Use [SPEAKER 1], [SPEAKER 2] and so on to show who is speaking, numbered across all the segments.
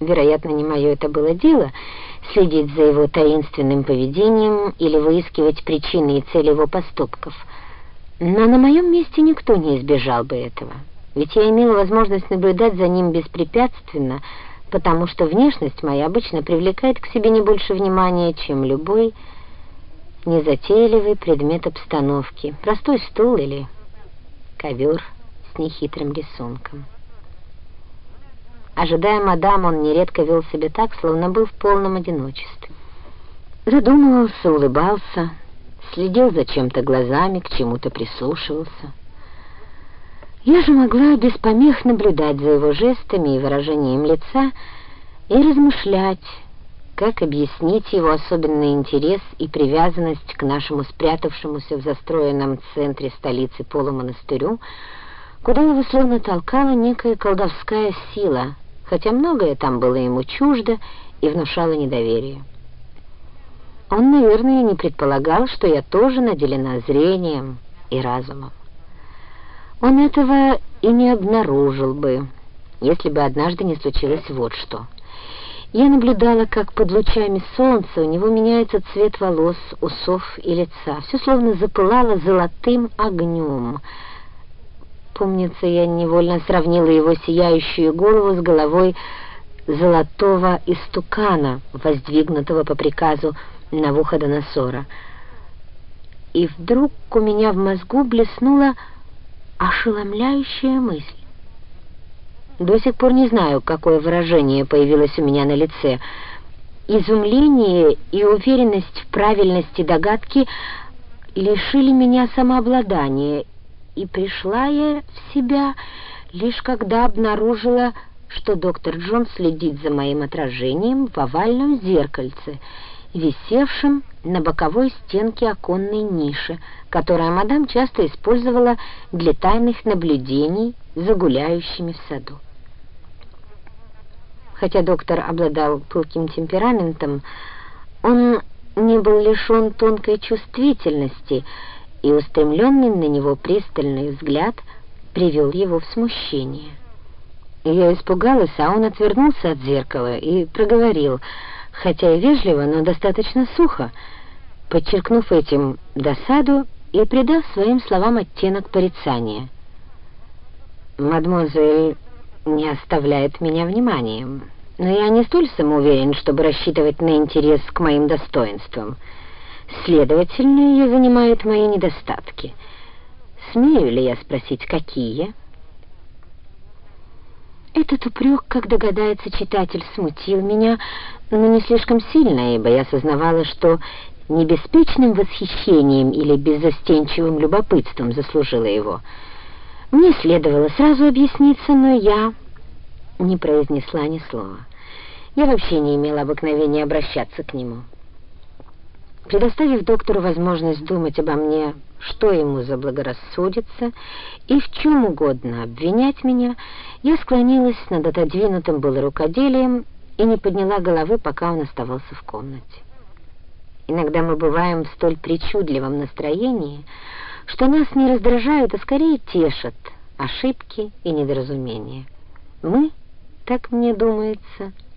[SPEAKER 1] Вероятно, не мое это было дело следить за его таинственным поведением или выискивать причины и цели его поступков. Но на моем месте никто не избежал бы этого. Ведь я имела возможность наблюдать за ним беспрепятственно, потому что внешность моя обычно привлекает к себе не больше внимания, чем любой незатейливый предмет обстановки, простой стул или ковер с нехитрым рисунком. Ожидая мадам, он нередко вел себя так, словно был в полном одиночестве. Задумывался, улыбался, следил за чем-то глазами, к чему-то прислушивался. Я же могла без помех наблюдать за его жестами и выражением лица и размышлять, как объяснить его особенный интерес и привязанность к нашему спрятавшемуся в застроенном центре столицы полумонастырю, куда его словно толкала некая колдовская сила — хотя многое там было ему чуждо и внушало недоверие. Он, наверное, не предполагал, что я тоже наделена зрением и разумом. Он этого и не обнаружил бы, если бы однажды не случилось вот что. Я наблюдала, как под лучами солнца у него меняется цвет волос, усов и лица. Все словно запылало золотым огнем — Помнится, я невольно сравнила его сияющую голову с головой золотого истукана, воздвигнутого по приказу Навуходоносора. И вдруг у меня в мозгу блеснула ошеломляющая мысль. До сих пор не знаю, какое выражение появилось у меня на лице. Изумление и уверенность в правильности догадки лишили меня самообладания, и пришла я в себя лишь когда обнаружила, что доктор Джон следит за моим отражением в овальном зеркальце, висевшем на боковой стенке оконной ниши, которую мадам часто использовала для тайных наблюдений за гуляющими в саду. Хотя доктор обладал пылким темпераментом, он не был лишен тонкой чувствительности — и устремленный на него пристальный взгляд привел его в смущение. Я испугалась, а он отвернулся от зеркала и проговорил, хотя и вежливо, но достаточно сухо, подчеркнув этим досаду и придав своим словам оттенок порицания. «Мадемуазель не оставляет меня вниманием, но я не столь самоуверен, чтобы рассчитывать на интерес к моим достоинствам». Следовательно, ее занимают мои недостатки. Смею ли я спросить, какие? Этот упрек, как догадается читатель, смутил меня, но не слишком сильно, ибо я осознавала, что не беспечным восхищением или беззастенчивым любопытством заслужила его. Мне следовало сразу объясниться, но я не произнесла ни слова. Я вообще не имела обыкновения обращаться к нему. Предоставив доктору возможность думать обо мне, что ему заблагорассудится, и в чем угодно обвинять меня, я склонилась над отодвинутым было рукоделием и не подняла головы, пока он оставался в комнате. Иногда мы бываем в столь причудливом настроении, что нас не раздражают, а скорее тешат ошибки и недоразумения. Мы, так мне думается, —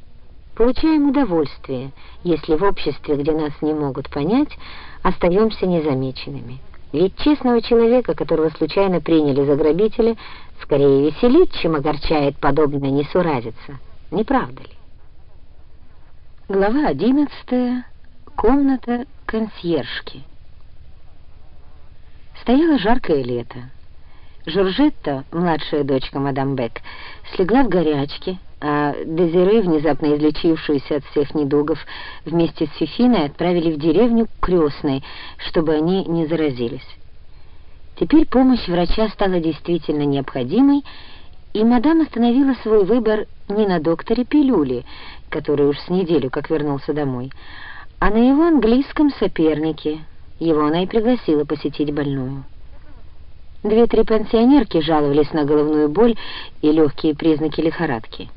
[SPEAKER 1] Получаем удовольствие, если в обществе, где нас не могут понять, остаемся незамеченными. Ведь честного человека, которого случайно приняли за грабителя, скорее веселит, чем огорчает подобная несуразица. Не правда ли? Глава одиннадцатая. Комната консьержки. Стояло жаркое лето. Жоржетта, младшая дочка мадам Бек, слегла в горячке, а Дезире, внезапно излечившуюся от всех недугов, вместе с Фифиной отправили в деревню крестной, чтобы они не заразились. Теперь помощь врача стала действительно необходимой, и мадам остановила свой выбор не на докторе Пилюли, который уж с неделю как вернулся домой, а на его английском сопернике. Его она и пригласила посетить больную. Две-три пенсионерки жаловались на головную боль и легкие признаки лихорадки.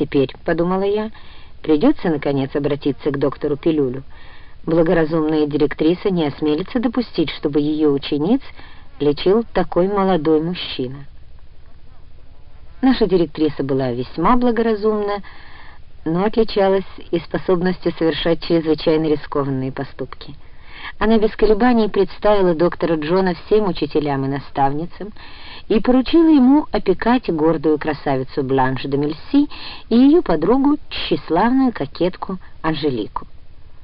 [SPEAKER 1] Теперь, — подумала я, — придется, наконец, обратиться к доктору Пилюлю. Благоразумная директриса не осмелится допустить, чтобы ее учениц лечил такой молодой мужчина. Наша директриса была весьма благоразумна, но отличалась и способностью совершать чрезвычайно рискованные поступки. Она без колебаний представила доктора Джона всем учителям и наставницам и поручила ему опекать гордую красавицу Бланш де Мельси и ее подругу, тщеславную кокетку Анжелику.